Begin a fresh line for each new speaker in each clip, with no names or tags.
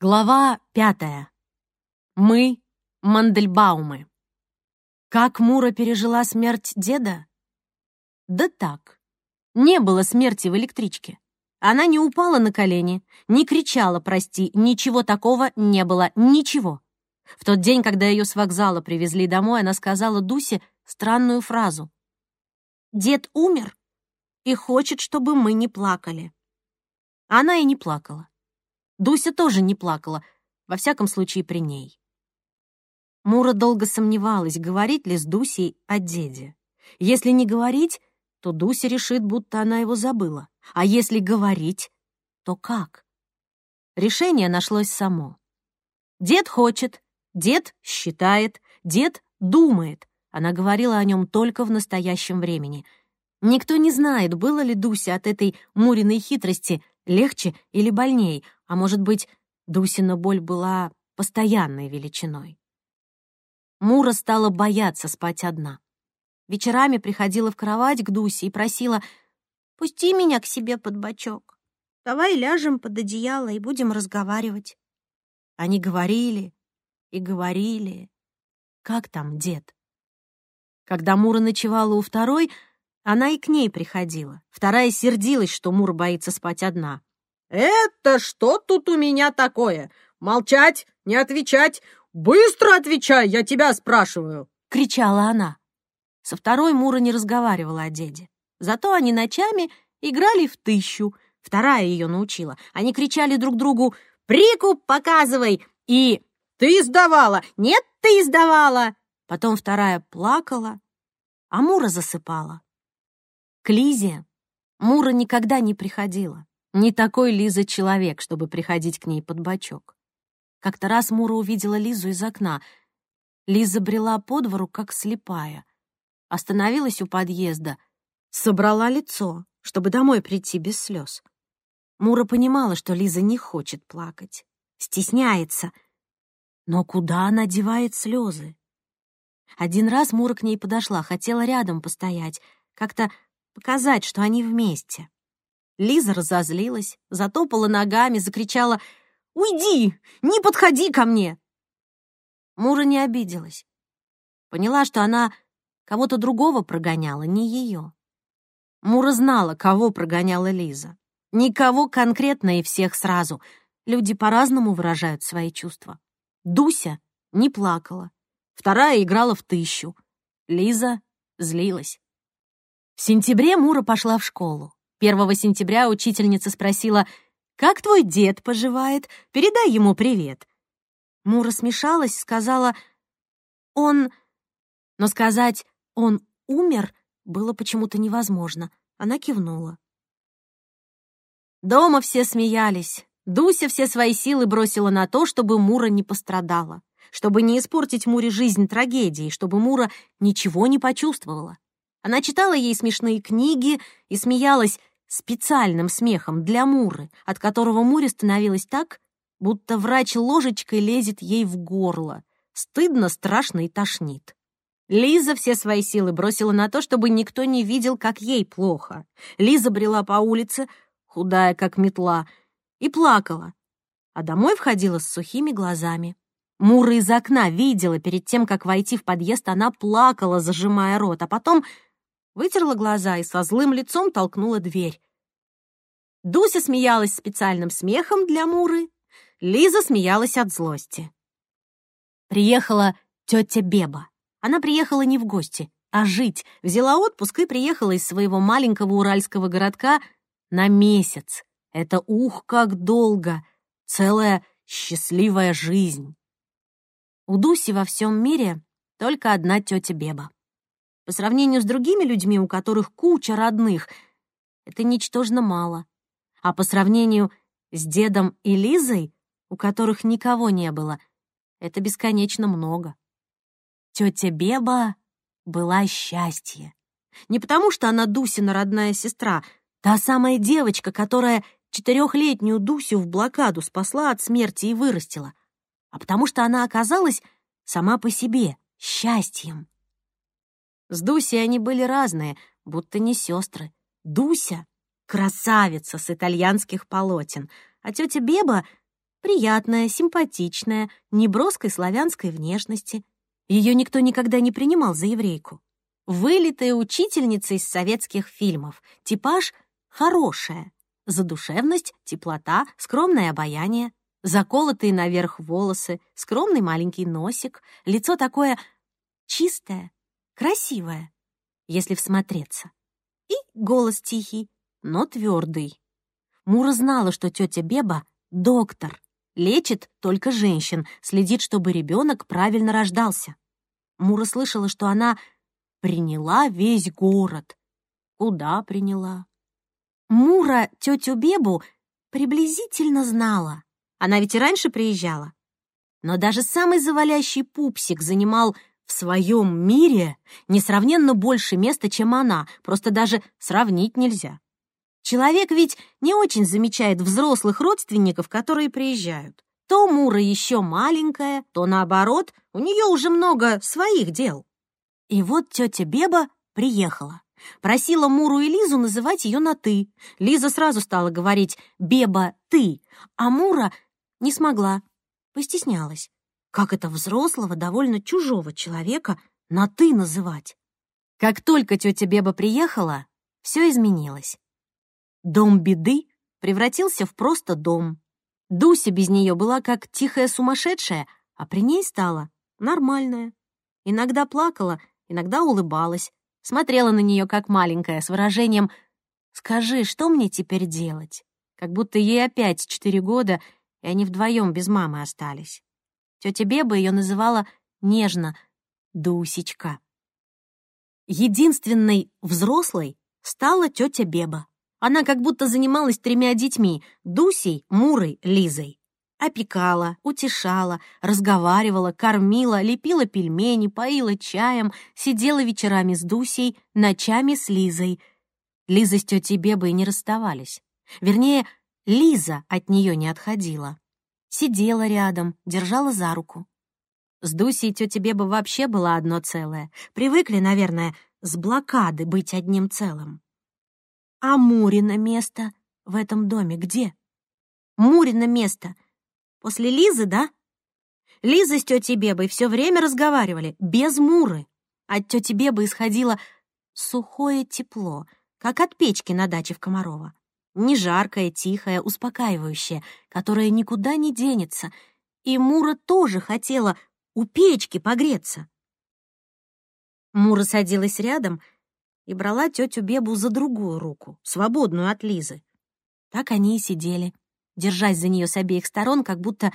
Глава пятая. Мы — Мандельбаумы. Как Мура пережила смерть деда? Да так. Не было смерти в электричке. Она не упала на колени, не кричала «прости», ничего такого не было, ничего. В тот день, когда ее с вокзала привезли домой, она сказала Дусе странную фразу. «Дед умер и хочет, чтобы мы не плакали». Она и не плакала. Дуся тоже не плакала, во всяком случае при ней. Мура долго сомневалась, говорить ли с Дусей о деде. Если не говорить, то Дуся решит, будто она его забыла. А если говорить, то как? Решение нашлось само. Дед хочет, дед считает, дед думает. Она говорила о нем только в настоящем времени. Никто не знает, было ли Дуся от этой Муриной хитрости легче или больней, а может быть, Дусина боль была постоянной величиной. Мура стала бояться спать одна. Вечерами приходила в кровать к Дусе и просила «Пусти меня к себе под бочок. Давай ляжем под одеяло и будем разговаривать». Они говорили и говорили. Как там дед? Когда Мура ночевала у второй, она и к ней приходила. Вторая сердилась, что Мура боится спать одна.
«Это что тут у меня такое? Молчать, не отвечать! Быстро отвечай, я тебя спрашиваю!»
— кричала она. Со второй Мура не разговаривала о деде. Зато они ночами играли в тыщу. Вторая ее научила. Они кричали друг другу «Прикуп показывай!» и «Ты сдавала!» «Нет, ты сдавала!» Потом вторая плакала, а Мура засыпала. К Лизе Мура никогда не приходила. Не такой Лиза человек, чтобы приходить к ней под бочок. Как-то раз Мура увидела Лизу из окна. Лиза брела по двору, как слепая. Остановилась у подъезда, собрала лицо, чтобы домой прийти без слез. Мура понимала, что Лиза не хочет плакать, стесняется. Но куда она девает слезы? Один раз Мура к ней подошла, хотела рядом постоять, как-то показать, что они вместе. Лиза разозлилась, затопала ногами, закричала «Уйди! Не подходи ко мне!» Мура не обиделась. Поняла, что она кого-то другого прогоняла, не ее. Мура знала, кого прогоняла Лиза. Никого конкретно и всех сразу. Люди по-разному выражают свои чувства. Дуся не плакала. Вторая играла в тысячу. Лиза злилась. В сентябре Мура пошла в школу. 1 сентября учительница спросила, «Как твой дед поживает? Передай ему привет». Мура смешалась, сказала, «Он...» Но сказать «он умер» было почему-то невозможно. Она кивнула. Дома все смеялись. Дуся все свои силы бросила на то, чтобы Мура не пострадала, чтобы не испортить Муре жизнь трагедией, чтобы Мура ничего не почувствовала. Она читала ей смешные книги и смеялась специальным смехом для Муры, от которого Муре становилось так, будто врач ложечкой лезет ей в горло. Стыдно, страшно и тошнит. Лиза все свои силы бросила на то, чтобы никто не видел, как ей плохо. Лиза брела по улице, худая, как метла, и плакала, а домой входила с сухими глазами. Мура из окна видела перед тем, как войти в подъезд, она плакала, зажимая рот, а потом вытерла глаза и со злым лицом толкнула дверь. Дуся смеялась специальным смехом для Муры, Лиза смеялась от злости. Приехала тетя Беба. Она приехала не в гости, а жить. Взяла отпуск и приехала из своего маленького уральского городка на месяц. Это ух, как долго! Целая счастливая жизнь. У Дуси во всем мире только одна тетя Беба. По сравнению с другими людьми, у которых куча родных, это ничтожно мало. А по сравнению с дедом и Лизой, у которых никого не было, это бесконечно много. Тетя Беба была счастье. Не потому, что она Дусина родная сестра, та самая девочка, которая четырехлетнюю Дусю в блокаду спасла от смерти и вырастила, а потому что она оказалась сама по себе счастьем. С Дусей они были разные, будто не сестры. Дуся — красавица с итальянских полотен, а тетя Беба Приятная, симпатичная, неброской славянской внешности. Ее никто никогда не принимал за еврейку. Вылитая учительница из советских фильмов. Типаж хорошая. Задушевность, теплота, скромное обаяние. Заколотые наверх волосы, скромный маленький носик, лицо такое чистое, красивое, если всмотреться. И голос тихий, но твердый. Мура знала, что тетя Беба — доктор, лечит только женщин, следит, чтобы ребенок правильно рождался. Мура слышала, что она приняла весь город. Куда приняла? Мура тетю Бебу приблизительно знала. Она ведь и раньше приезжала. Но даже самый завалящий пупсик занимал в своем мире несравненно больше места, чем она, просто даже сравнить нельзя. Человек ведь не очень замечает взрослых родственников, которые приезжают. То Мура еще маленькая, то наоборот, у нее уже много своих дел. И вот тетя Беба приехала. Просила Муру и Лизу называть ее на «ты». Лиза сразу стала говорить «Беба, ты», а Мура не смогла, постеснялась. Как это взрослого, довольно чужого человека на «ты» называть? Как только тетя Беба приехала, все изменилось. Дом беды превратился в просто дом. Дуся без нее была как тихая сумасшедшая, а при ней стала нормальная. Иногда плакала, иногда улыбалась, смотрела на нее как маленькая, с выражением «Скажи, что мне теперь делать?» Как будто ей опять четыре года, и они вдвоем без мамы остались. Тетя Беба ее называла нежно «Дусечка». Единственной взрослой стала тетя Беба. Она как будто занималась тремя детьми — Дусей, Мурой, Лизой. Опекала, утешала, разговаривала, кормила, лепила пельмени, поила чаем, сидела вечерами с Дусей, ночами с Лизой. Лиза с тетей Бебой не расставались. Вернее, Лиза от нее не отходила. Сидела рядом, держала за руку. С Дусей тетя Беба вообще была одно целое. Привыкли, наверное, с блокады быть одним целым. А Мурина место в этом доме где? Мурина место. После Лизы, да? Лиза с тетей Бебой все время разговаривали, без Муры. От тети Бебы исходило сухое тепло, как от печки на даче в Комарова. Не жаркое, тихое, успокаивающее, которое никуда не денется. И Мура тоже хотела у печки погреться. Мура садилась рядом — и брала тетю Бебу за другую руку, свободную от Лизы. Так они и сидели, держась за нее с обеих сторон, как будто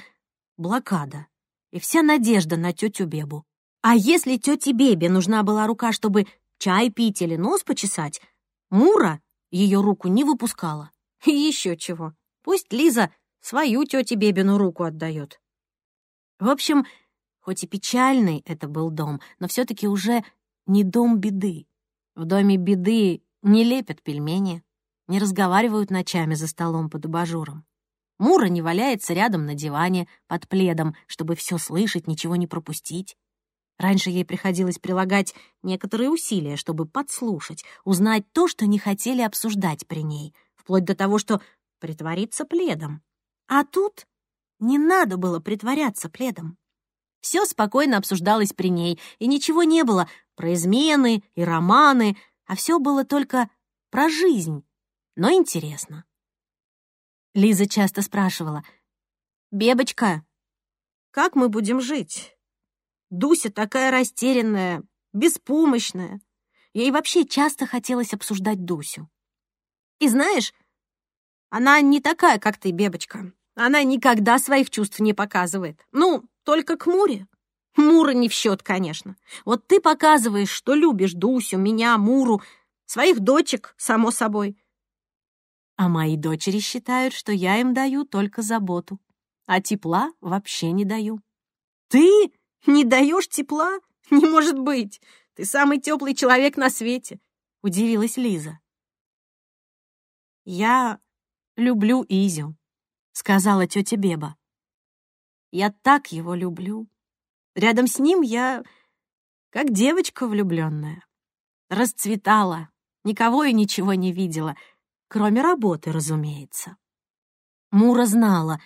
блокада. И вся надежда на тетю Бебу. А если тете Бебе нужна была рука, чтобы чай пить или нос почесать, Мура ее руку не выпускала. И еще чего. Пусть Лиза свою тете Бебину руку отдает. В общем, хоть и печальный это был дом, но все-таки уже не дом беды. В доме беды не лепят пельмени, не разговаривают ночами за столом под абажуром. Мура не валяется рядом на диване под пледом, чтобы все слышать, ничего не пропустить. Раньше ей приходилось прилагать некоторые усилия, чтобы подслушать, узнать то, что не хотели обсуждать при ней, вплоть до того, что притвориться пледом. А тут не надо было притворяться пледом. Все спокойно обсуждалось при ней, и ничего не было про измены и романы, а все было только про жизнь, но интересно. Лиза часто спрашивала, «Бебочка, как мы будем жить? Дуся такая растерянная, беспомощная. Ей вообще часто хотелось обсуждать Дусю. И знаешь, она не такая, как ты, Бебочка. Она никогда своих чувств не показывает. Ну, только к Муре. Мура не в счет, конечно. Вот ты показываешь, что любишь Дусю, меня, Муру, своих дочек, само собой. А мои дочери считают, что я им даю только заботу, а тепла вообще не даю. Ты не даешь тепла? Не может быть! Ты самый теплый человек на свете, удивилась Лиза. Я люблю Изю, сказала тетя Беба. Я так его люблю. Рядом с ним я как девочка влюбленная. Расцветала, никого и ничего не видела, кроме работы, разумеется. Мура знала,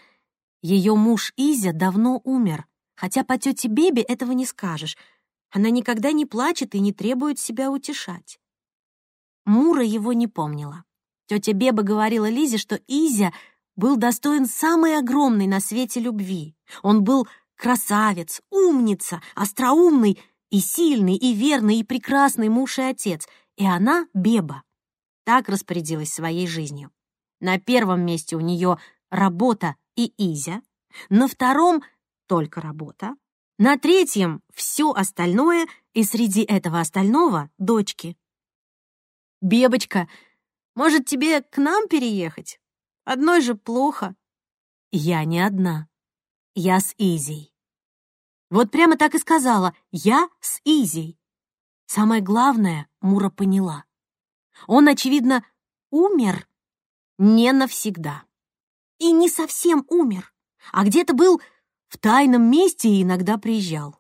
Ее муж Изя давно умер, хотя по тете Бебе этого не скажешь. Она никогда не плачет и не требует себя утешать. Мура его не помнила. Тетя Беба говорила Лизе, что Изя был достоин самой огромной на свете любви. Он был красавец, умница, остроумный и сильный, и верный, и прекрасный муж и отец. И она, Беба, так распорядилась своей жизнью. На первом месте у нее работа и Изя, на втором — только работа, на третьем — все остальное, и среди этого остального — дочки. «Бебочка, может, тебе к нам переехать? Одной же плохо». «Я не одна. Я с Изей». Вот прямо так и сказала «я с Изей». Самое главное Мура поняла. Он, очевидно, умер не навсегда. И не совсем умер, а где-то был в тайном месте и иногда приезжал.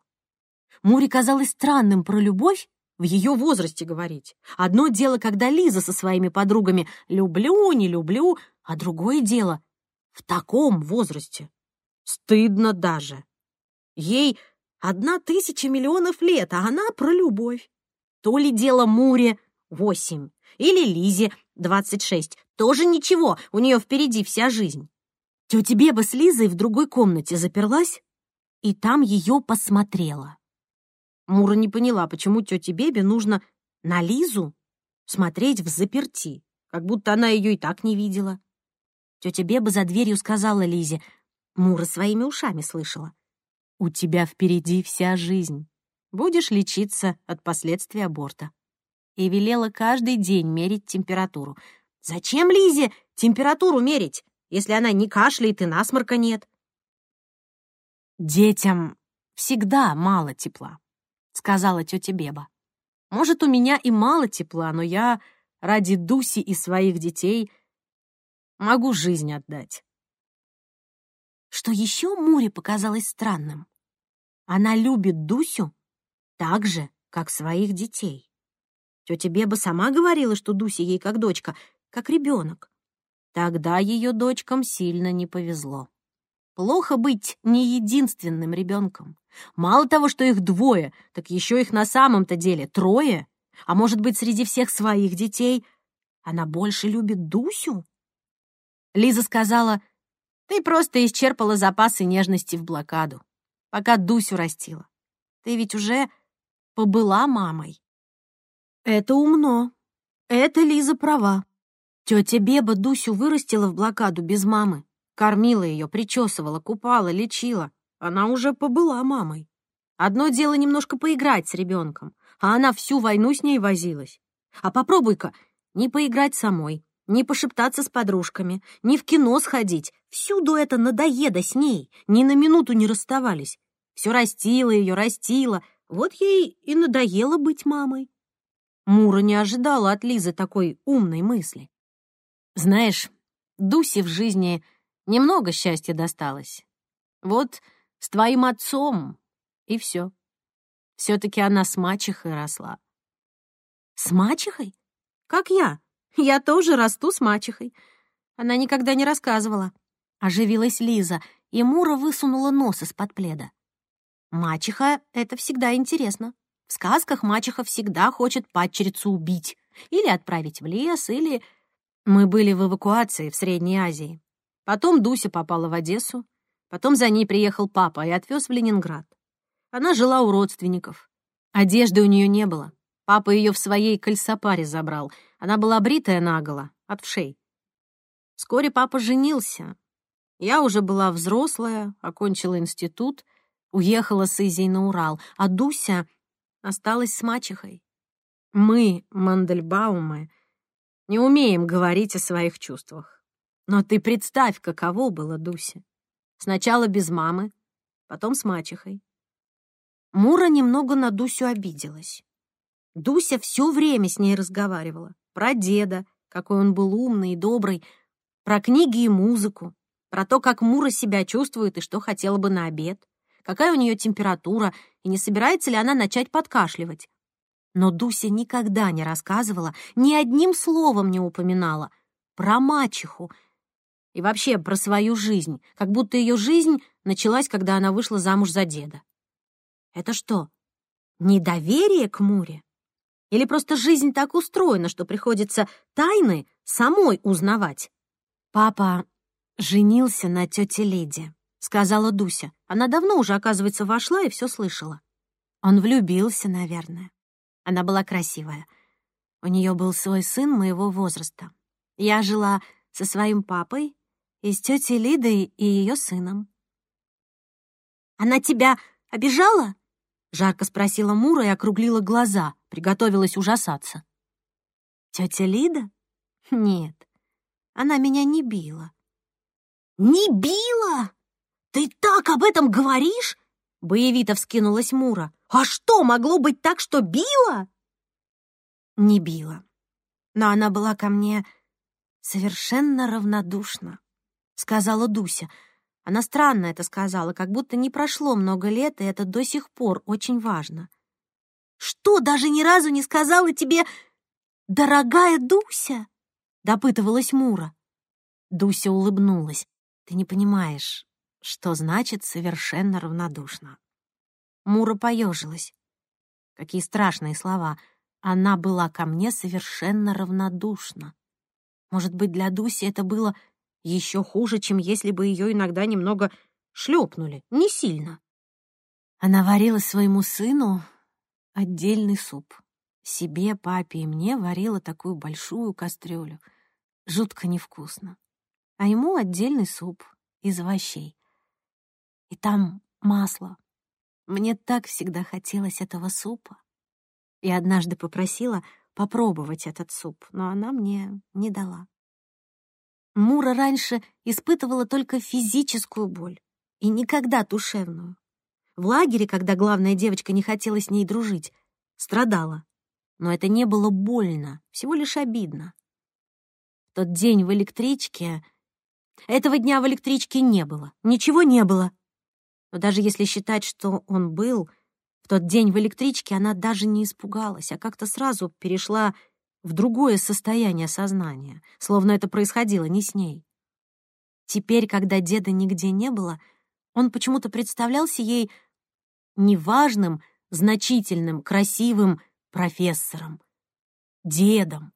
Муре казалось странным про любовь в ее возрасте говорить. Одно дело, когда Лиза со своими подругами «люблю, не люблю», а другое дело в таком возрасте. Стыдно даже. Ей одна тысяча миллионов лет, а она про любовь. То ли дело Муре восемь, или Лизе двадцать шесть. Тоже ничего, у нее впереди вся жизнь. Тетя Беба с Лизой в другой комнате заперлась, и там ее посмотрела. Мура не поняла, почему тете Бебе нужно на Лизу смотреть в заперти, как будто она ее и так не видела. Тетя Беба за дверью сказала Лизе, Мура своими ушами слышала. «У тебя впереди вся жизнь. Будешь лечиться от последствий аборта». И велела каждый день мерить температуру. «Зачем Лизе температуру мерить, если она не кашляет и насморка нет?» «Детям всегда мало тепла», — сказала тетя Беба. «Может, у меня и мало тепла, но я ради Дуси и своих детей могу жизнь отдать». Что еще Муре показалось странным? Она любит Дусю так же, как своих детей. Тетя Беба сама говорила, что Дуся ей как дочка, как ребенок. Тогда ее дочкам сильно не повезло. Плохо быть не единственным ребенком. Мало того, что их двое, так еще их на самом-то деле трое. А может быть, среди всех своих детей она больше любит Дусю? Лиза сказала, ты просто исчерпала запасы нежности в блокаду, пока Дусю растила. Ты ведь уже побыла мамой. Это умно. Это Лиза права. Тетя Беба Дусю вырастила в блокаду без мамы. Кормила ее, причесывала, купала, лечила. Она уже побыла мамой. Одно дело немножко поиграть с ребенком, а она всю войну с ней возилась. А попробуй-ка не поиграть самой, не пошептаться с подружками, не в кино сходить. Всюду это надоеда с ней, ни на минуту не расставались. Все растила ее, растила. Вот ей и надоело быть мамой. Мура не ожидала от Лизы такой умной мысли. Знаешь, Дусе в жизни немного счастья досталось. Вот с твоим отцом и все. Все-таки она с мачехой росла. С мачехой? Как я? Я тоже расту с мачехой. Она никогда не рассказывала. Оживилась Лиза, и Мура высунула нос из-под пледа. Мачеха — это всегда интересно. В сказках мачеха всегда хочет падчерицу убить. Или отправить в лес, или... Мы были в эвакуации в Средней Азии. Потом Дуся попала в Одессу. Потом за ней приехал папа и отвез в Ленинград. Она жила у родственников. Одежды у нее не было. Папа ее в своей кальсопаре забрал. Она была бритая наголо, от вшей. Вскоре папа женился. Я уже была взрослая, окончила институт, уехала с Изей на Урал, а Дуся осталась с мачехой. Мы, Мандельбаумы, не умеем говорить о своих чувствах. Но ты представь, каково было Дусе. Сначала без мамы, потом с мачехой. Мура немного на Дусю обиделась. Дуся все время с ней разговаривала. Про деда, какой он был умный и добрый, про книги и музыку, про то, как Мура себя чувствует и что хотела бы на обед, какая у нее температура и не собирается ли она начать подкашливать. Но Дуся никогда не рассказывала, ни одним словом не упоминала про мачеху И вообще про свою жизнь, как будто ее жизнь началась, когда она вышла замуж за деда. Это что, недоверие к Муре? Или просто жизнь так устроена, что приходится тайны самой узнавать? Папа женился на тете Лиде, сказала Дуся. Она давно уже, оказывается, вошла и все слышала. Он влюбился, наверное. Она была красивая. У нее был свой сын моего возраста. Я жила со своим папой и с тетей Лидой и ее сыном. «Она тебя обижала?» — жарко спросила Мура и округлила глаза, приготовилась ужасаться. «Тетя Лида? Нет, она меня не била». «Не била? Ты так об этом говоришь?» — боевито вскинулась Мура. «А что, могло быть так, что била?» «Не била, но она была ко мне совершенно равнодушна», — сказала Дуся. Она странно это сказала, как будто не прошло много лет, и это до сих пор очень важно. «Что, даже ни разу не сказала тебе, дорогая Дуся?» — допытывалась Мура. Дуся улыбнулась. «Ты не понимаешь, что значит совершенно равнодушно». Мура поежилась. Какие страшные слова. Она была ко мне совершенно равнодушна. Может быть, для Дуси это было еще хуже, чем если бы ее иногда немного шлепнули, не сильно. Она варила своему сыну отдельный суп. Себе, папе и мне варила такую большую кастрюлю. Жутко невкусно. А ему отдельный суп из овощей. И там масло. Мне так всегда хотелось этого супа. И однажды попросила попробовать этот суп, но она мне не дала. Мура раньше испытывала только физическую боль и никогда душевную. В лагере, когда главная девочка не хотела с ней дружить, страдала. Но это не было больно, всего лишь обидно. В тот день в электричке... Этого дня в электричке не было, ничего не было. Но даже если считать, что он был, в тот день в электричке она даже не испугалась, а как-то сразу перешла в другое состояние сознания, словно это происходило не с ней. Теперь, когда деда нигде не было, он почему-то представлялся ей неважным, значительным, красивым профессором, дедом,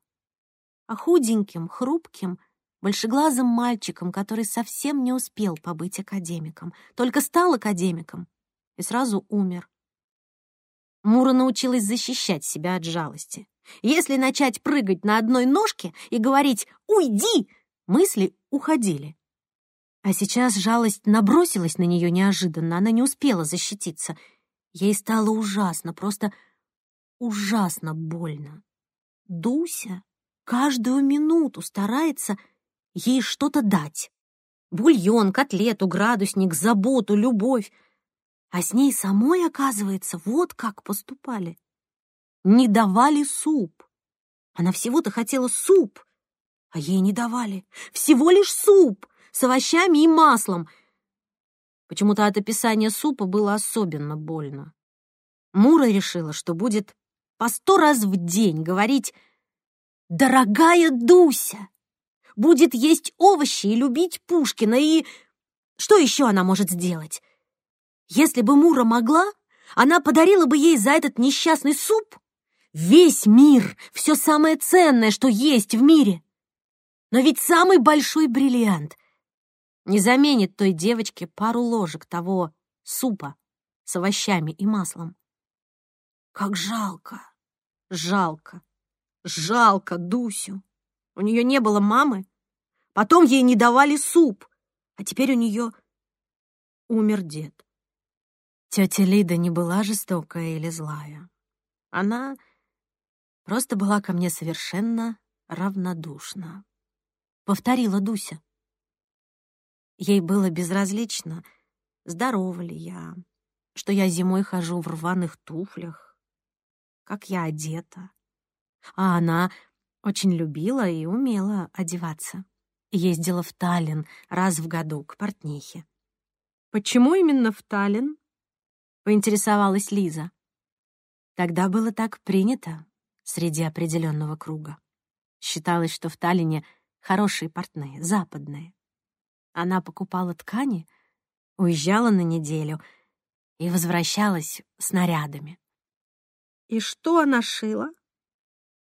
а худеньким, хрупким, большеглазым мальчиком, который совсем не успел побыть академиком, только стал академиком и сразу умер. Мура научилась защищать себя от жалости. Если начать прыгать на одной ножке и говорить «Уйди!», мысли уходили. А сейчас жалость набросилась на нее неожиданно, она не успела защититься. Ей стало ужасно, просто ужасно больно. Дуся каждую минуту старается ей что-то дать. Бульон, котлету, градусник, заботу, любовь. А с ней самой, оказывается, вот как поступали не давали суп. Она всего-то хотела суп, а ей не давали. Всего лишь суп с овощами и маслом. Почему-то от описания супа было особенно больно. Мура решила, что будет по сто раз в день говорить «Дорогая Дуся!» Будет есть овощи и любить Пушкина, и... Что еще она может сделать? Если бы Мура могла, она подарила бы ей за этот несчастный суп Весь мир, все самое ценное, что есть в мире. Но ведь самый большой бриллиант не заменит той девочке пару ложек того супа с овощами и маслом. Как жалко, жалко, жалко Дусю. У нее не было мамы, потом ей не давали суп, а теперь у нее умер дед. Тетя Лида не была жестокая или злая. Она просто была ко мне совершенно равнодушна. Повторила Дуся. Ей было безразлично, здорова ли я, что я зимой хожу в рваных туфлях, как я одета. А она очень любила и умела одеваться. Ездила в Таллин раз в году к портнихе. «Почему именно в Таллин?» — поинтересовалась Лиза. «Тогда было так принято среди определенного круга. Считалось, что в Таллине хорошие портные, западные. Она покупала ткани, уезжала на неделю и возвращалась с нарядами.
«И что она шила?»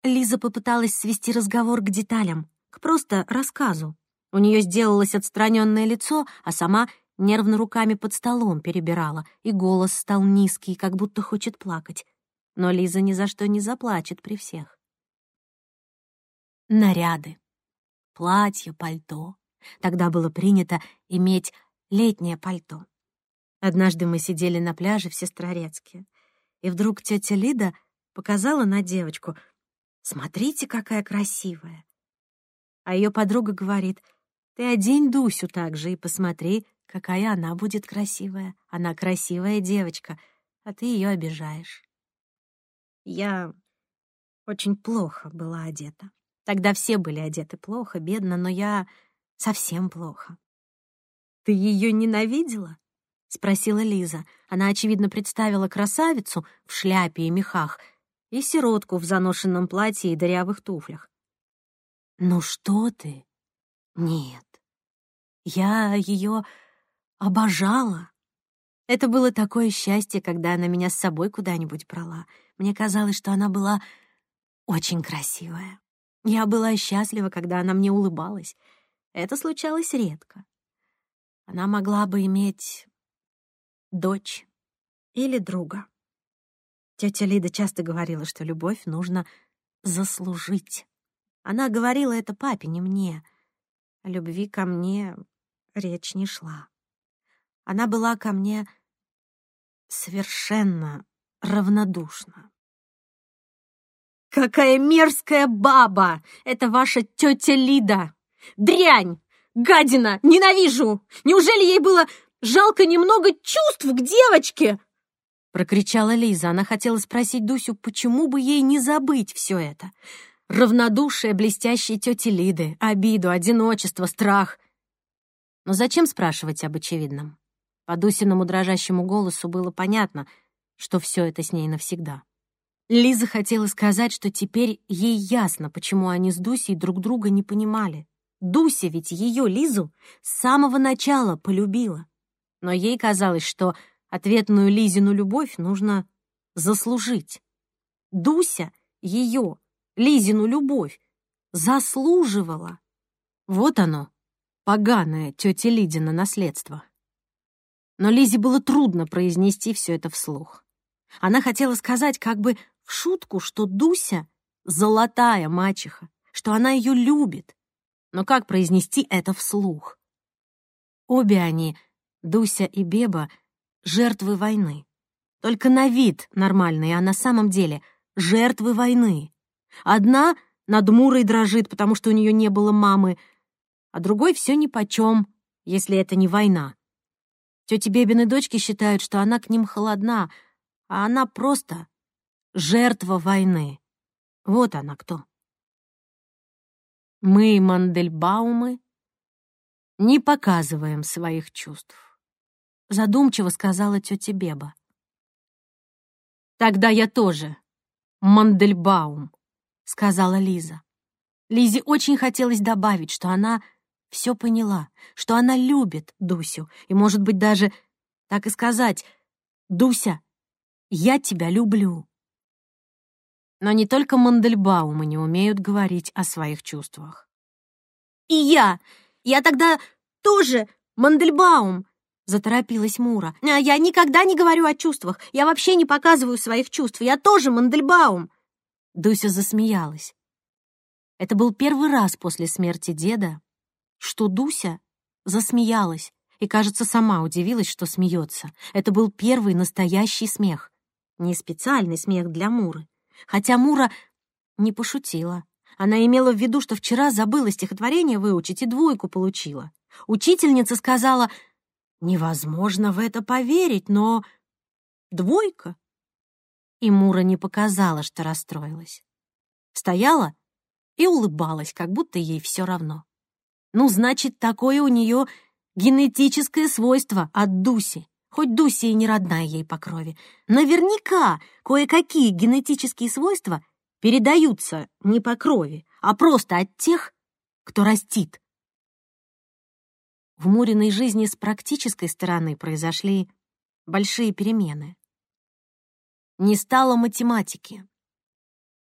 Лиза попыталась свести разговор к деталям, к просто рассказу. У нее сделалось отстраненное лицо, а сама нервно руками под столом перебирала, и голос стал низкий, как будто хочет плакать. Но Лиза ни за что не заплачет при всех. Наряды. Платье, пальто. Тогда было принято иметь летнее пальто. Однажды мы сидели на пляже в Сестрорецке, и вдруг тетя Лида показала на девочку. «Смотрите, какая красивая!» А ее подруга говорит, «Ты одень Дусю так же и посмотри, какая она будет красивая. Она красивая девочка, а ты ее обижаешь». Я очень плохо была одета. Тогда все были одеты плохо, бедно, но я совсем плохо. «Ты ее ненавидела?» — спросила Лиза. Она, очевидно, представила красавицу в шляпе и мехах и сиротку в заношенном платье и дырявых туфлях. «Ну что ты? Нет. Я ее обожала. Это было такое счастье, когда она меня с собой куда-нибудь брала. Мне казалось, что она была очень красивая. Я была счастлива, когда она мне улыбалась. Это случалось редко. Она могла бы иметь дочь или друга. Тетя Лида часто говорила, что любовь нужно заслужить. Она говорила это папе, не мне. О любви ко мне речь не шла. Она была ко мне совершенно равнодушна. «Какая мерзкая баба! Это ваша тетя Лида! Дрянь! Гадина! Ненавижу! Неужели ей было жалко немного чувств к девочке?» Прокричала Лиза. Она хотела спросить Дусю, почему бы ей не забыть все это. Равнодушие блестящей тети Лиды, обиду, одиночество, страх. Но зачем спрашивать об очевидном? По Дусиному дрожащему голосу было понятно, что все это с ней навсегда. Лиза хотела сказать, что теперь ей ясно, почему они с Дусей друг друга не понимали. Дуся ведь ее, Лизу, с самого начала полюбила. Но ей казалось, что ответную Лизину любовь нужно заслужить. Дуся ее, Лизину любовь, заслуживала. Вот оно, поганое тетя Лидина наследство. Но Лизе было трудно произнести все это вслух. Она хотела сказать как бы в шутку, что Дуся — золотая мачеха, что она ее любит. Но как произнести это вслух? Обе они, Дуся и Беба, жертвы войны. Только на вид нормальные, а на самом деле жертвы войны. Одна над Мурой дрожит, потому что у нее не было мамы, а другой все нипочем, если это не война. Тети Бебины дочки считают, что она к ним холодна, а она просто жертва войны. Вот она кто. Мы, Мандельбаумы, не показываем своих чувств, задумчиво сказала тетя Беба. Тогда я тоже Мандельбаум, сказала Лиза. Лизе очень хотелось добавить, что она все поняла, что она любит Дусю, и, может быть, даже так и сказать «Дуся, я тебя люблю». Но не только Мандельбаумы не умеют говорить о своих чувствах. «И я! Я тогда тоже Мандельбаум!» — заторопилась Мура. «А «Я никогда не говорю о чувствах. Я вообще не показываю своих чувств. Я тоже Мандельбаум!» Дуся засмеялась. Это был первый раз после смерти деда, что Дуся засмеялась и, кажется, сама удивилась, что смеется. Это был первый настоящий смех. Не специальный смех для Муры. Хотя Мура не пошутила. Она имела в виду, что вчера забыла стихотворение выучить и двойку получила. Учительница сказала, «Невозможно в это поверить, но...» «Двойка?» И Мура не показала, что расстроилась. Стояла и улыбалась, как будто ей все равно. Ну, значит, такое у нее генетическое свойство от Дуси. Хоть Дуся и не родная ей по крови. Наверняка кое-какие генетические свойства передаются не по крови, а просто от тех, кто растит. В Муриной жизни с практической стороны произошли большие перемены. Не стало математики.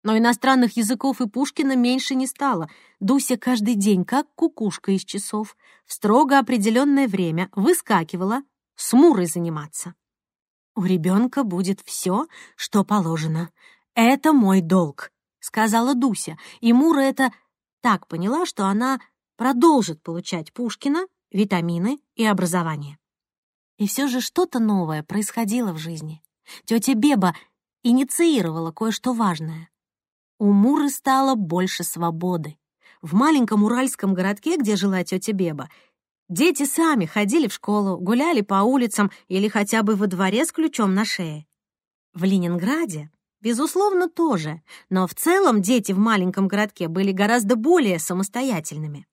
Но иностранных языков и Пушкина меньше не стало. Дуся каждый день, как кукушка из часов, в строго определенное время выскакивала с Мурой заниматься. «У ребенка будет все, что положено. Это мой долг», — сказала Дуся. И Мура это так поняла, что она продолжит получать Пушкина, витамины и образование. И все же что-то новое происходило в жизни. Тетя Беба инициировала кое-что важное. У Муры стало больше свободы. В маленьком уральском городке, где жила тетя Беба, дети сами ходили в школу, гуляли по улицам или хотя бы во дворе с ключом на шее. В Ленинграде, безусловно, тоже, но в целом дети в маленьком городке были гораздо более самостоятельными.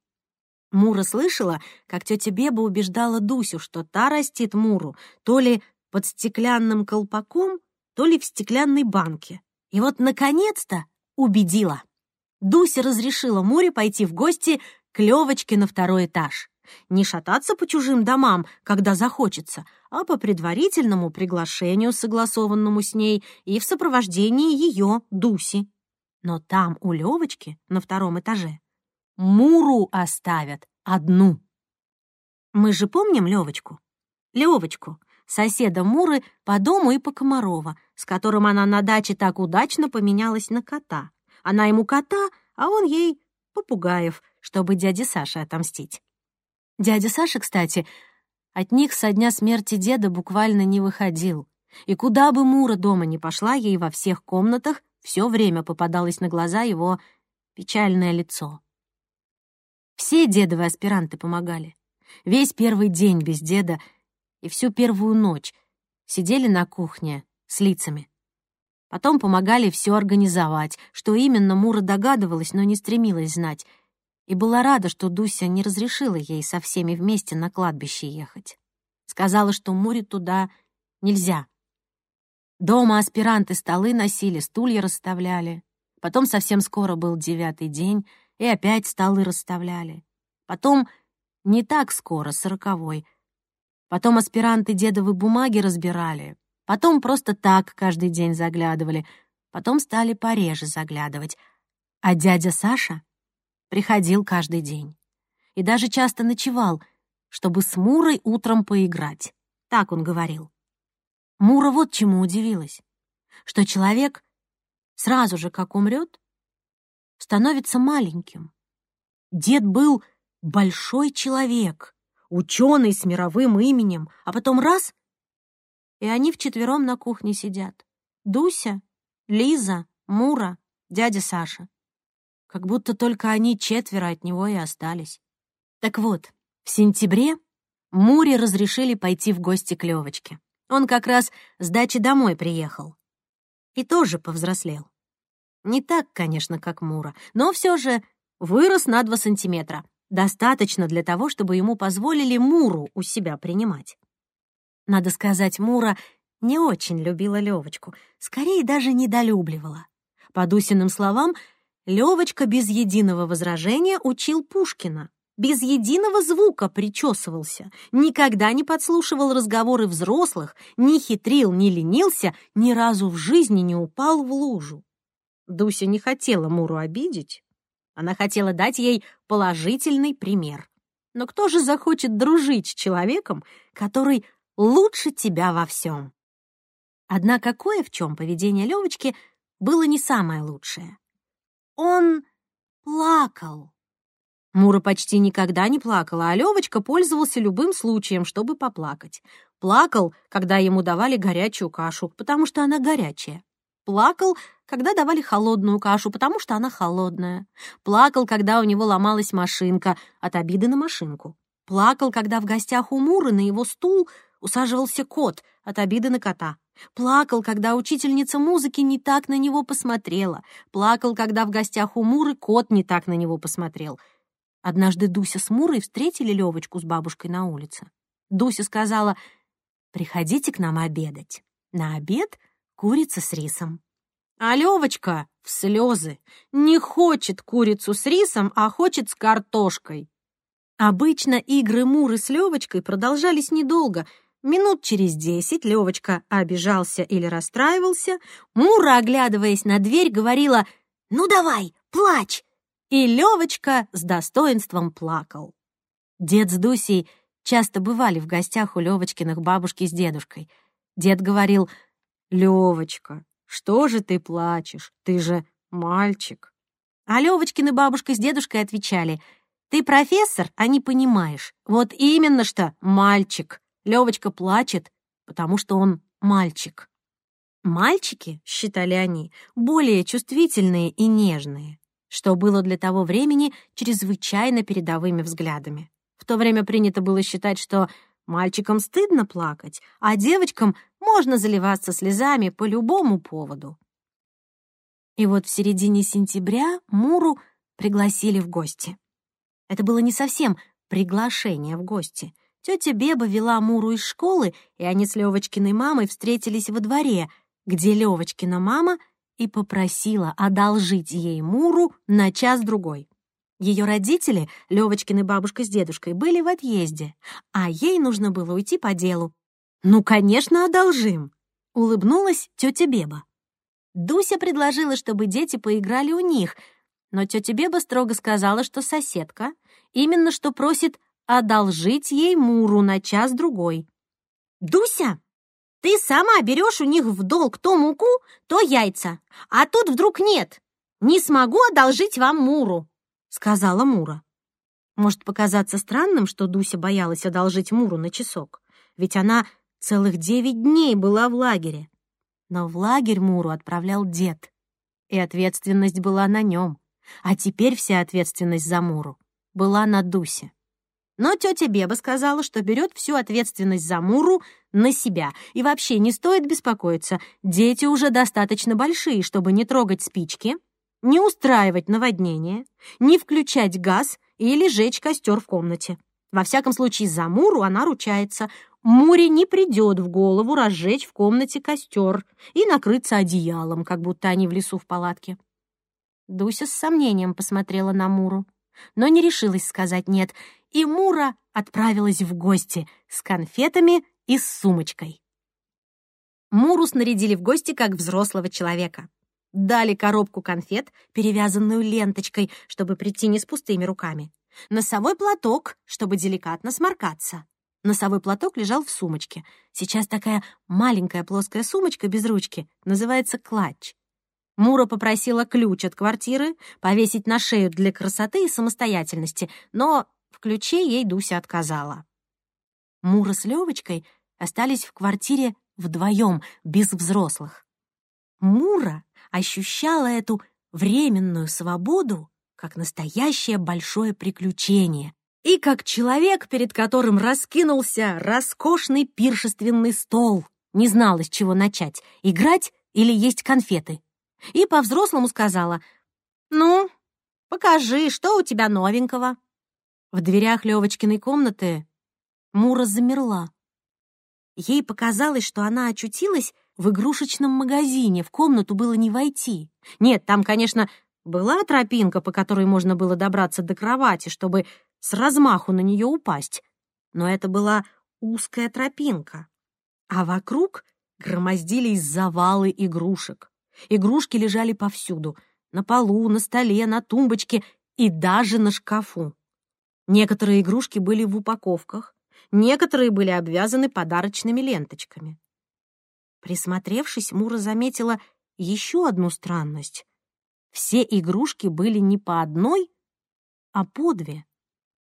Мура слышала, как тетя Беба убеждала Дусю, что та растит Муру то ли под стеклянным колпаком, то ли в стеклянной банке. И вот, наконец-то, убедила. Дуся разрешила Муре пойти в гости к Левочке на второй этаж. Не шататься по чужим домам, когда захочется, а по предварительному приглашению, согласованному с ней, и в сопровождении ее, Дуси. Но там, у Левочки, на втором этаже, Муру оставят одну. Мы же помним Левочку? Левочку, соседа Муры по дому и по Комарова, с которым она на даче так удачно поменялась на кота. Она ему кота, а он ей попугаев, чтобы дяде Саше отомстить. Дядя Саша, кстати, от них со дня смерти деда буквально не выходил. И куда бы Мура дома ни пошла, ей во всех комнатах все время попадалось на глаза его печальное лицо. Все дедовые аспиранты помогали. Весь первый день без деда и всю первую ночь сидели на кухне с лицами. Потом помогали все организовать, что именно Мура догадывалась, но не стремилась знать, и была рада, что Дуся не разрешила ей со всеми вместе на кладбище ехать. Сказала, что Муре туда нельзя. Дома аспиранты столы носили, стулья расставляли. Потом совсем скоро был девятый день — и опять столы расставляли. Потом, не так скоро, сороковой. Потом аспиранты дедовы бумаги разбирали. Потом просто так каждый день заглядывали. Потом стали пореже заглядывать. А дядя Саша приходил каждый день. И даже часто ночевал, чтобы с Мурой утром поиграть. Так он говорил. Мура вот чему удивилась. Что человек сразу же, как умрет, становится маленьким. Дед был большой человек, ученый с мировым именем, а потом раз — и они вчетвером на кухне сидят. Дуся, Лиза, Мура, дядя Саша. Как будто только они четверо от него и остались. Так вот, в сентябре Муре разрешили пойти в гости к Левочке. Он как раз с дачи домой приехал. И тоже повзрослел. Не так, конечно, как Мура, но все же вырос на 2 сантиметра. Достаточно для того, чтобы ему позволили Муру у себя принимать. Надо сказать, Мура не очень любила Левочку, скорее даже недолюбливала. По Дусиным словам, Левочка без единого возражения учил Пушкина, без единого звука причесывался, никогда не подслушивал разговоры взрослых, не хитрил, не ленился, ни разу в жизни не упал в лужу. Дуся не хотела Муру обидеть. Она хотела дать ей положительный пример. Но кто же захочет дружить с человеком, который лучше тебя во всем? Однако кое в чем поведение Левочки было не самое лучшее. Он плакал. Мура почти никогда не плакала, а Левочка пользовался любым случаем, чтобы поплакать. Плакал, когда ему давали горячую кашу, потому что она горячая. Плакал, когда давали холодную кашу, потому что она холодная. Плакал, когда у него ломалась машинка от обиды на машинку. Плакал, когда в гостях у Муры на его стул усаживался кот от обиды на кота. Плакал, когда учительница музыки не так на него посмотрела. Плакал, когда в гостях у Муры кот не так на него посмотрел. Однажды Дуся с Мурой встретили Левочку с бабушкой на улице. Дуся сказала, «Приходите к нам обедать. На обед курица с рисом». А Левочка в слезы не хочет курицу с рисом, а хочет с картошкой. Обычно игры Муры с Левочкой продолжались недолго. Минут через десять Левочка обижался или расстраивался. Мура, оглядываясь на дверь, говорила «Ну давай, плачь!» И Левочка с достоинством плакал. Дед с Дусей часто бывали в гостях у Левочкиных бабушки с дедушкой. Дед говорил «Левочка, что же ты плачешь? Ты же мальчик». А Левочкины бабушка с дедушкой отвечали — ты профессор, а не понимаешь. Вот именно что мальчик. Левочка плачет, потому что он мальчик. Мальчики, считали они, более чувствительные и нежные, что было для того времени чрезвычайно передовыми взглядами. В то время принято было считать, что мальчикам стыдно плакать, а девочкам можно заливаться слезами по любому поводу. И вот в середине сентября Муру пригласили в гости. Это было не совсем приглашение в гости. Тетя Беба вела Муру из школы, и они с Левочкиной мамой встретились во дворе, где Левочкина мама и попросила одолжить ей Муру на час-другой. Ее родители, Левочкины бабушка с дедушкой, были в отъезде, а ей нужно было уйти по делу. «Ну, конечно, одолжим!» — улыбнулась тетя Беба. Дуся предложила, чтобы дети поиграли у них, но тетя Беба строго сказала, что соседка именно что просит одолжить ей Муру на час-другой. «Дуся, ты сама берешь у них в долг то муку, то яйца, а тут вдруг нет. Не смогу одолжить вам Муру», — сказала Мура. Может показаться странным, что Дуся боялась одолжить Муру на часок, ведь она целых девять дней была в лагере. Но в лагерь Муру отправлял дед, и ответственность была на нем. А теперь вся ответственность за Муру была на Дусе. Но тетя Беба сказала, что берет всю ответственность за Муру на себя. И вообще не стоит беспокоиться. Дети уже достаточно большие, чтобы не трогать спички, не устраивать наводнение, не включать газ или жечь костер в комнате. Во всяком случае, за Муру она ручается. Муре не придет в голову разжечь в комнате костер и накрыться одеялом, как будто они в лесу в палатке. Дуся с сомнением посмотрела на Муру, но не решилась сказать «нет», и Мура отправилась в гости с конфетами и с сумочкой. Муру снарядили в гости как взрослого человека. Дали коробку конфет, перевязанную ленточкой, чтобы прийти не с пустыми руками. Носовой платок, чтобы деликатно сморкаться. Носовой платок лежал в сумочке. Сейчас такая маленькая плоская сумочка без ручки называется клатч. Мура попросила ключ от квартиры повесить на шею для красоты и самостоятельности, но в ключе ей Дуся отказала. Мура с Левочкой остались в квартире вдвоем, без взрослых. Мура ощущала эту временную свободу как настоящее большое приключение и как человек, перед которым раскинулся роскошный пиршественный стол. Не знала, с чего начать — играть или есть конфеты и по-взрослому сказала «Ну, покажи, что у тебя новенького». В дверях Левочкиной комнаты Мура замерла. Ей показалось, что она очутилась в игрушечном магазине, в комнату было не войти. Нет, там, конечно, была тропинка, по которой можно было добраться до кровати, чтобы с размаху на нее упасть. Но это была узкая тропинка. А вокруг громоздились завалы игрушек. Игрушки лежали повсюду — на полу, на столе, на тумбочке и даже на шкафу. Некоторые игрушки были в упаковках, некоторые были обвязаны подарочными ленточками. Присмотревшись, Мура заметила еще одну странность. Все игрушки были не по одной, а по две.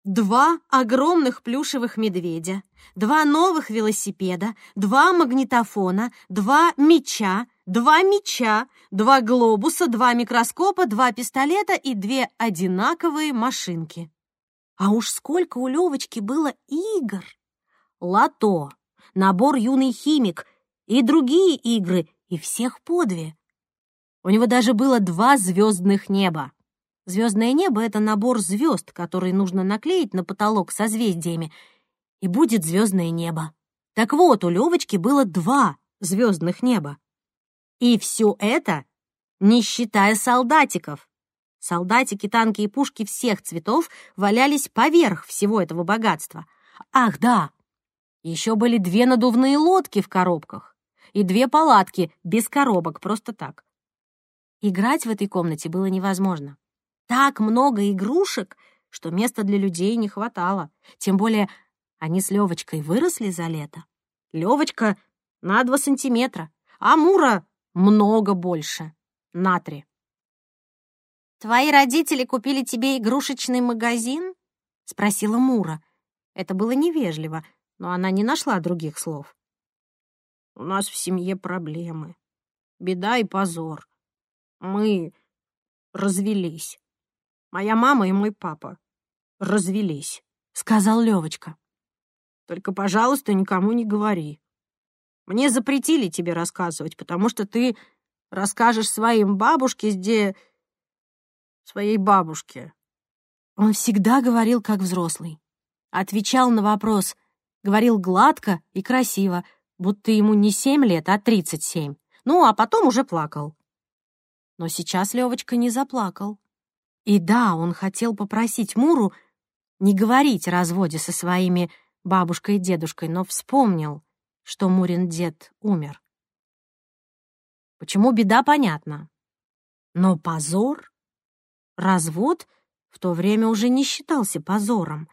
Два огромных плюшевых медведя, два новых велосипеда, два магнитофона, два меча, два меча, два глобуса, два микроскопа, два пистолета и две одинаковые машинки. А уж сколько у Левочки было игр! Лото, набор «Юный химик» и другие игры, и всех по две. У него даже было два звездных неба. Звездное небо — это набор звезд, который нужно наклеить на потолок созвездиями, и будет звездное небо. Так вот, у Левочки было два звездных неба. И все это не считая солдатиков. Солдатики, танки и пушки всех цветов валялись поверх всего этого богатства. Ах, да! Еще были две надувные лодки в коробках и две палатки без коробок, просто так. Играть в этой комнате было невозможно. Так много игрушек, что места для людей не хватало. Тем более они с Левочкой выросли за лето. Левочка на два сантиметра, а Мура много больше, на три. «Твои родители купили тебе игрушечный магазин?» — спросила Мура. Это было невежливо, но она не нашла других слов. «У нас в семье проблемы. Беда и позор. Мы развелись. Моя мама и мой папа развелись», — сказал Левочка. «Только, пожалуйста, никому не говори. Мне запретили тебе рассказывать, потому что ты расскажешь своим бабушке, где своей бабушке. Он всегда говорил как взрослый. Отвечал на вопрос, говорил гладко и красиво, будто ему не семь лет, а тридцать семь. Ну, а потом уже плакал. Но сейчас Левочка не заплакал. И да, он хотел попросить Муру не говорить о разводе со своими бабушкой и дедушкой, но вспомнил, что Мурин дед умер. Почему беда, понятно. Но позор? Развод в то время уже не считался позором,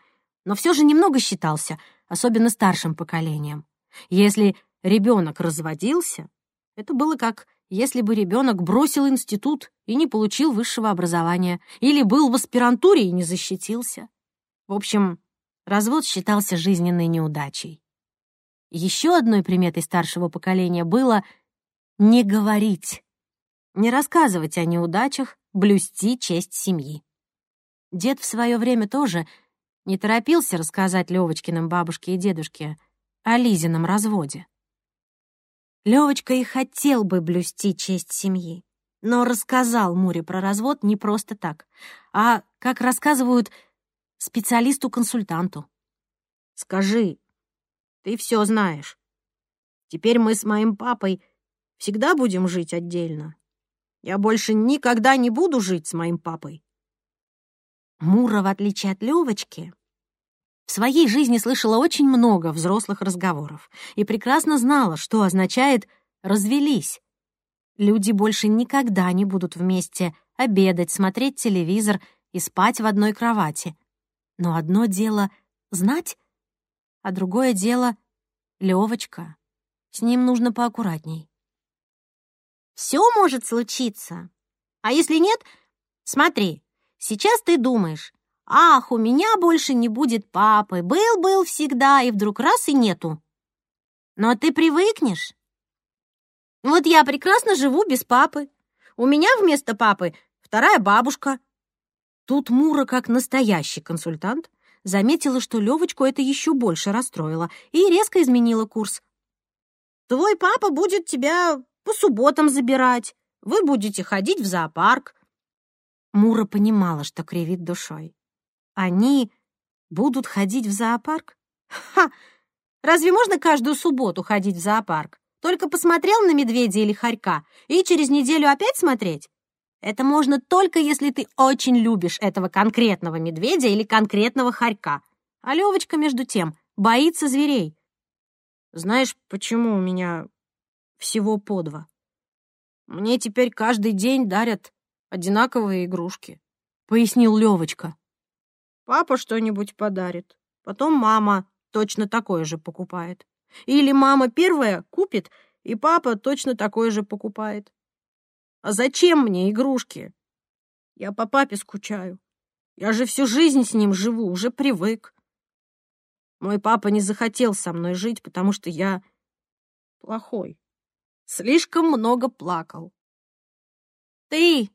но все же немного считался, особенно старшим поколением. Если ребенок разводился, это было как если бы ребенок бросил институт и не получил высшего образования, или был в аспирантуре и не защитился. В общем, развод считался жизненной неудачей. Еще одной приметой старшего поколения было не говорить, не рассказывать о неудачах, блюсти честь семьи. Дед в свое время тоже не торопился рассказать Левочкиным бабушке и дедушке о Лизином разводе. Левочка и хотел бы блюсти честь семьи, но рассказал Муре про развод не просто так, а, как рассказывают, специалисту-консультанту. «Скажи, ты все знаешь. Теперь мы с моим папой всегда будем жить отдельно. Я больше никогда не буду жить с моим папой. Мура, в отличие от Левочки, в своей жизни слышала очень много взрослых разговоров и прекрасно знала, что означает «развелись». Люди больше никогда не будут вместе обедать, смотреть телевизор и спать в одной кровати. Но одно дело — знать, а другое дело — Левочка. С ним нужно поаккуратней. Все может случиться. А если нет, смотри, сейчас ты думаешь, ах, у меня больше не будет папы, был-был всегда, и вдруг раз и нету. Но ты привыкнешь. Вот я прекрасно живу без папы. У меня вместо папы вторая бабушка. Тут Мура, как настоящий консультант, заметила, что Левочку это еще больше расстроило, и резко изменила курс. «Твой папа будет тебя по субботам забирать. Вы будете ходить в зоопарк». Мура понимала, что кривит душой. Они будут ходить в зоопарк? Ха! Разве можно каждую субботу ходить в зоопарк? Только посмотрел на медведя или хорька и через неделю опять смотреть? Это можно только если ты очень любишь этого конкретного медведя или конкретного хорька. А Левочка, между тем, боится зверей. Знаешь, почему у меня всего по два. Мне теперь каждый день дарят одинаковые игрушки», — пояснил Левочка. «Папа что-нибудь подарит, потом мама точно такое же покупает. Или мама первая купит, и папа точно такое же покупает. А зачем мне игрушки? Я по папе скучаю. Я же всю жизнь с ним живу, уже привык. Мой папа не захотел со мной жить, потому что я плохой слишком много плакал. «Ты,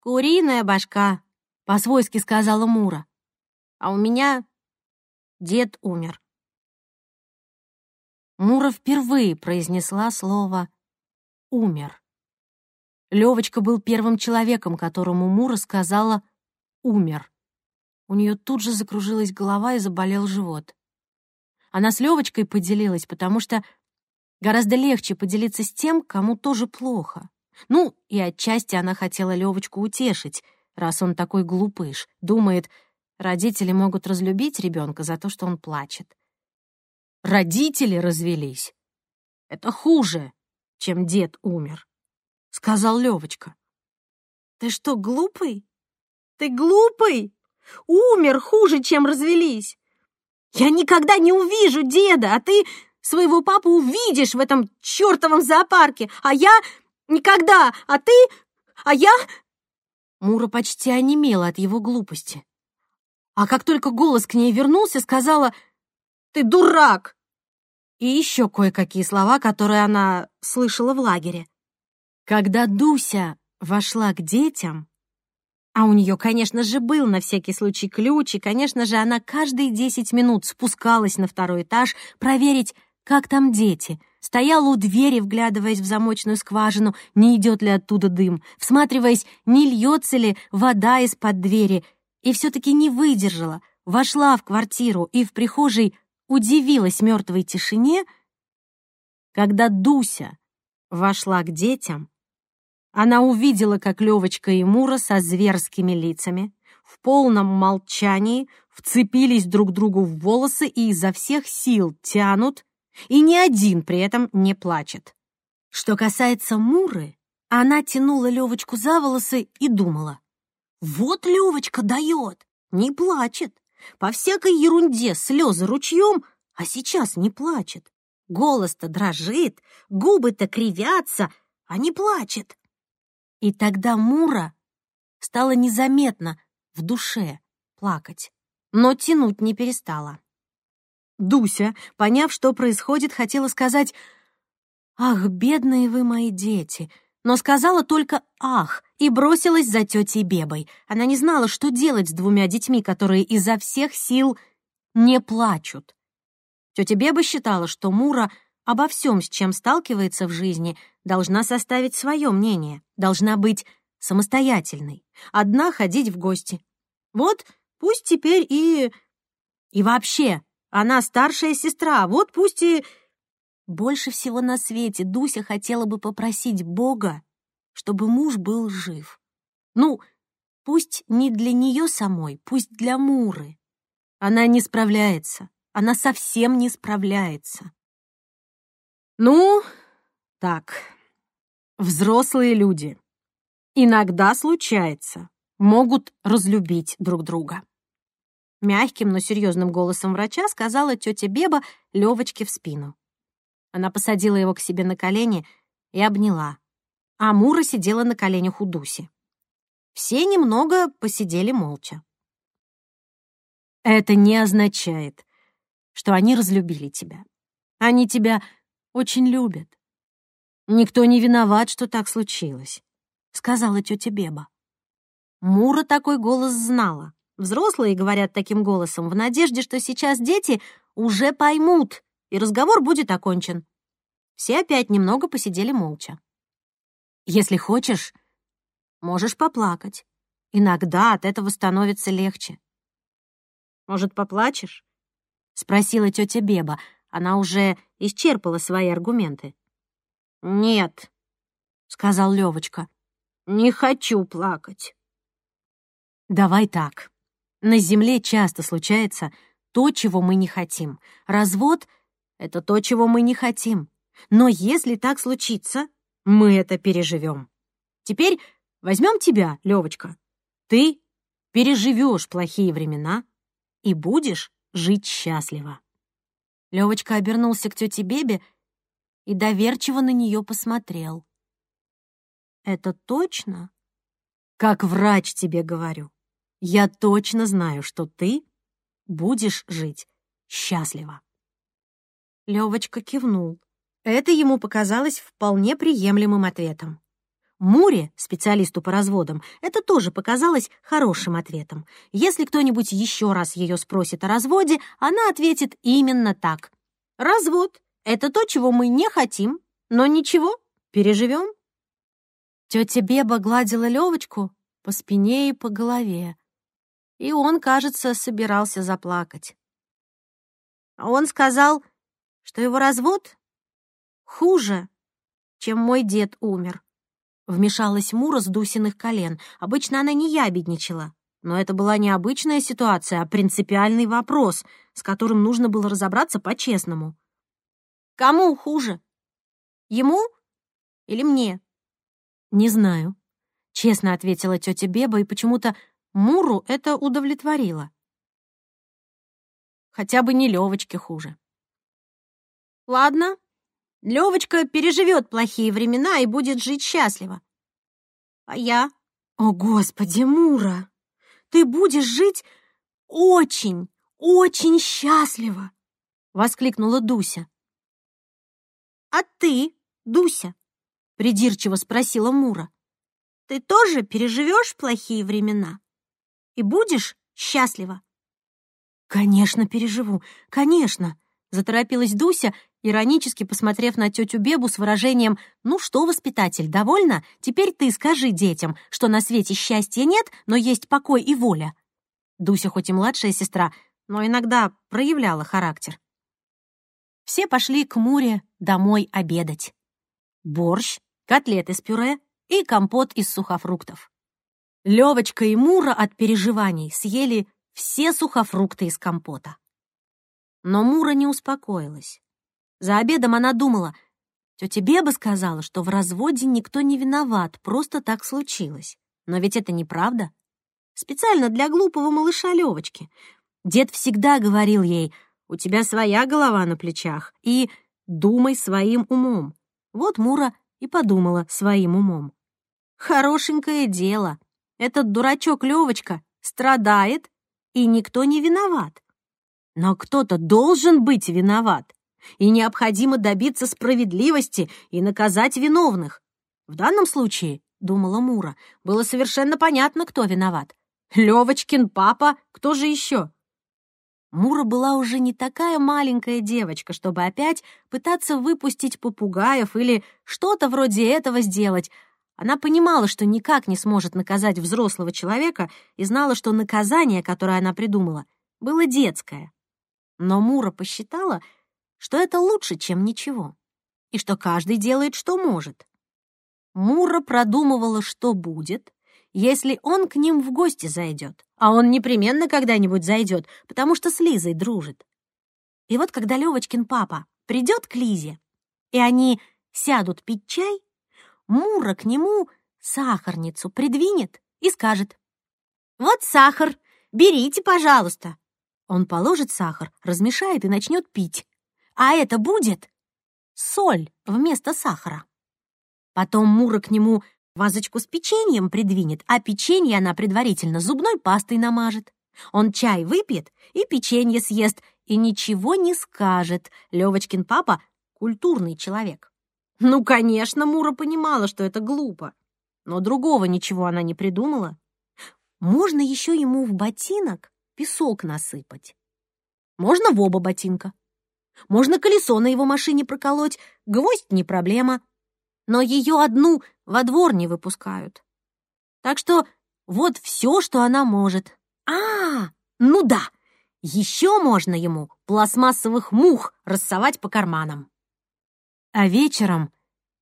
куриная башка», — по-свойски сказала Мура. «А у меня дед умер». Мура впервые произнесла слово «умер». Левочка был первым человеком, которому Мура сказала «умер». У нее тут же закружилась голова и заболел живот. Она с Левочкой поделилась, потому что Гораздо легче поделиться с тем, кому тоже плохо. Ну, и отчасти она хотела Левочку утешить, раз он такой глупыш. Думает, родители могут разлюбить ребенка за то, что он плачет. Родители развелись. Это хуже, чем дед умер, — сказал Левочка.
Ты что, глупый? Ты глупый? Умер хуже, чем развелись. Я никогда не увижу деда, а ты своего папу увидишь в этом чертовом зоопарке, а я никогда, а ты, а я...»
Мура почти онемела от его глупости. А как только голос к ней вернулся, сказала «Ты дурак!» и еще кое-какие слова, которые она слышала в лагере. Когда Дуся вошла к детям, а у нее, конечно же, был на всякий случай ключ, и, конечно же, она каждые десять минут спускалась на второй этаж проверить, как там дети. Стояла у двери, вглядываясь в замочную скважину, не идет ли оттуда дым, всматриваясь, не льется ли вода из-под двери, и все-таки не выдержала, вошла в квартиру и в прихожей удивилась мертвой тишине, когда Дуся вошла к детям, она увидела, как Левочка и Мура со зверскими лицами в полном молчании вцепились друг другу в волосы и изо всех сил тянут, и ни один при этом не плачет. Что касается Муры, она тянула Левочку за волосы и думала. «Вот Левочка дает, не плачет. По всякой ерунде слезы ручьем, а сейчас не плачет. Голос-то дрожит, губы-то кривятся, а не плачет. И тогда Мура стала незаметно в душе плакать, но тянуть не перестала. Дуся, поняв, что происходит, хотела сказать «Ах, бедные вы мои дети!» Но сказала только «ах» и бросилась за тетей Бебой. Она не знала, что делать с двумя детьми, которые изо всех сил не плачут. Тетя Беба считала, что Мура обо всем, с чем сталкивается в жизни, должна составить свое мнение, должна быть самостоятельной, одна ходить в гости. Вот пусть теперь и... И вообще, она старшая сестра, вот пусть и... Больше всего на свете Дуся хотела бы попросить Бога, чтобы муж был жив. Ну, пусть не для нее самой, пусть для Муры. Она не справляется, она совсем не справляется. Ну, так, взрослые люди. Иногда случается, могут разлюбить друг друга. Мягким, но серьезным голосом врача сказала тетя Беба Левочке в спину. Она посадила его к себе на колени и обняла, а Мура сидела на коленях у Дуси. Все немного посидели молча. Это не означает, что они разлюбили тебя. Они тебя очень любят. Никто не виноват, что так случилось, сказала тетя Беба. Мура такой голос знала. Взрослые говорят таким голосом в надежде, что сейчас дети уже поймут, и разговор будет окончен. Все опять немного посидели молча. Если хочешь, можешь поплакать. Иногда от этого становится легче. Может, поплачешь? Спросила тетя Беба, она уже исчерпала свои аргументы. «Нет», — сказал Левочка, — «не хочу плакать». «Давай так. На земле часто случается то, чего мы не хотим. Развод — это то, чего мы не хотим. Но если так случится, мы это переживем. Теперь возьмем тебя, Левочка. Ты переживешь плохие времена и будешь жить счастливо. Левочка обернулся к тете Бебе и доверчиво на нее посмотрел. «Это точно?» «Как врач тебе говорю. Я точно знаю, что ты будешь жить счастливо». Левочка кивнул. Это ему показалось вполне приемлемым ответом. Муре, специалисту по разводам, это тоже показалось хорошим ответом. Если кто-нибудь еще раз ее спросит о разводе, она ответит именно так. «Развод — это то, чего мы не хотим, но ничего, переживем». Тетя Беба гладила Левочку по спине и по голове, и он, кажется, собирался заплакать. Он сказал, что его развод хуже, чем мой дед умер. Вмешалась Мура с Дусиных колен. Обычно она не ябедничала. Но это была не обычная ситуация, а принципиальный вопрос, с которым нужно было разобраться по-честному. «Кому хуже? Ему или мне?» «Не знаю», — честно ответила тетя Беба, и почему-то Муру это удовлетворило. Хотя бы не Левочке хуже. «Ладно, Левочка переживет плохие времена и будет жить счастливо. А я? О, Господи, Мура, ты будешь жить очень, очень счастливо!» — воскликнула Дуся. «А ты, Дуся?» — придирчиво спросила Мура. «Ты тоже переживешь плохие времена и будешь счастлива?» «Конечно, переживу, конечно!» — заторопилась Дуся, иронически посмотрев на тетю Бебу с выражением «Ну что, воспитатель, довольна? Теперь ты скажи детям, что на свете счастья нет, но есть покой и воля». Дуся хоть и младшая сестра, но иногда проявляла характер. Все пошли к Муре домой обедать. Борщ, котлеты с пюре и компот из сухофруктов. Левочка и Мура от переживаний съели все сухофрукты из компота. Но Мура не успокоилась. За обедом она думала, тетя Беба сказала, что в разводе никто не виноват, просто так случилось. Но ведь это неправда. Специально для глупого малыша Левочки. Дед всегда говорил ей, у тебя своя голова на плечах, и думай своим умом. Вот Мура и подумала своим умом. Хорошенькое дело. Этот дурачок Левочка страдает, и никто не виноват. Но кто-то должен быть виноват, и необходимо добиться справедливости и наказать виновных. В данном случае, думала Мура, было совершенно понятно, кто виноват. Левочкин папа, кто же еще? Мура была уже не такая маленькая девочка, чтобы опять пытаться выпустить попугаев или что-то вроде этого сделать. Она понимала, что никак не сможет наказать взрослого человека и знала, что наказание, которое она придумала, было детское. Но Мура посчитала, что это лучше, чем ничего, и что каждый делает, что может. Мура продумывала, что будет, если он к ним в гости зайдет. А он непременно когда-нибудь зайдет, потому что с Лизой дружит. И вот когда Левочкин папа придет к Лизе, и они сядут пить чай, Мура к нему сахарницу придвинет и скажет. «Вот сахар, берите, пожалуйста». Он положит сахар, размешает и начнет пить. А это будет соль вместо сахара. Потом Мура к нему Вазочку с печеньем придвинет, а печенье она предварительно зубной пастой намажет. Он чай выпьет и печенье съест, и ничего не скажет. Левочкин папа — культурный человек. Ну, конечно, Мура понимала, что это глупо. Но другого ничего она не придумала. Можно еще ему в ботинок песок насыпать. Можно в оба ботинка. Можно колесо на его машине проколоть, гвоздь не проблема но ее одну во двор не выпускают. Так что вот все, что она может. А, ну да, еще можно ему пластмассовых мух рассовать по карманам. А вечером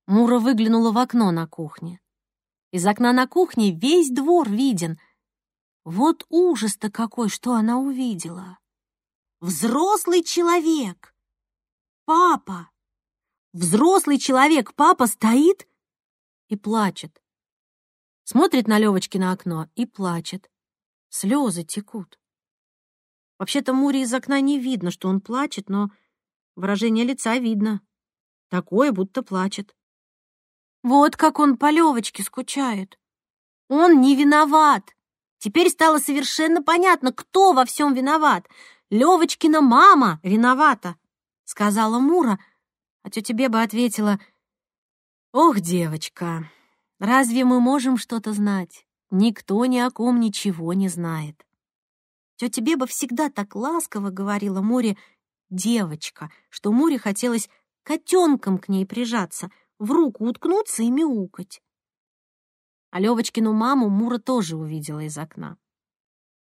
Мура выглянула в окно на кухне. Из окна на кухне весь двор виден. Вот ужас-то какой, что она увидела. Взрослый человек. Папа Взрослый человек, папа, стоит и плачет. Смотрит на Левочкино окно и плачет. Слезы текут. Вообще-то Муре из окна не видно, что он плачет, но выражение лица видно. Такое, будто плачет. Вот как он по Левочке скучает. Он не виноват. Теперь стало совершенно понятно, кто во всем виноват. Левочкина мама виновата, сказала Мура, а тетя Беба ответила, «Ох, девочка, разве мы можем что-то знать? Никто ни о ком ничего не знает». Тетя Беба всегда так ласково говорила Муре «девочка», что Муре хотелось котенком к ней прижаться, в руку уткнуться и мяукать. А Левочкину маму Мура тоже увидела из окна.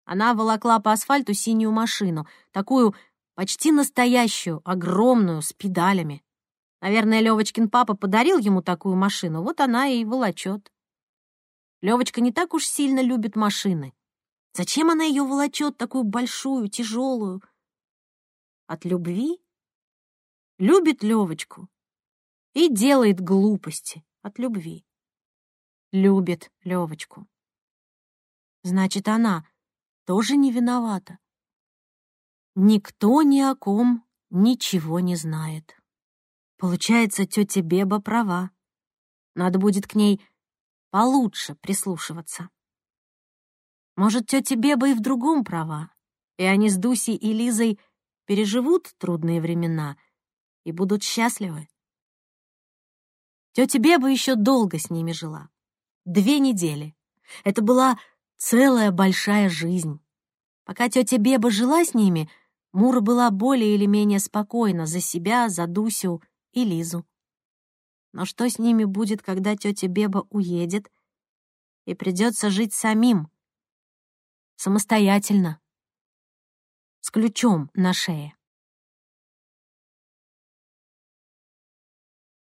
Она волокла по асфальту синюю машину, такую почти настоящую, огромную, с педалями. Наверное, Левочкин папа подарил ему такую машину, вот она и волочет. Левочка не так уж сильно любит машины. Зачем она ее волочет, такую большую, тяжелую? От любви? Любит Левочку и делает глупости от любви. Любит Левочку. Значит, она тоже не виновата. Никто ни о ком ничего не знает. Получается, тетя Беба права. Надо будет к ней получше прислушиваться. Может, тетя Беба и в другом права, и они с Дусей и Лизой переживут трудные времена и будут счастливы. Тетя Беба еще долго с ними жила. Две недели. Это была целая большая жизнь. Пока тетя Беба жила с ними, Мура была более или менее спокойна за себя, за Дусю и Лизу. Но что с ними будет, когда тетя Беба уедет и придется жить самим, самостоятельно, с ключом на шее?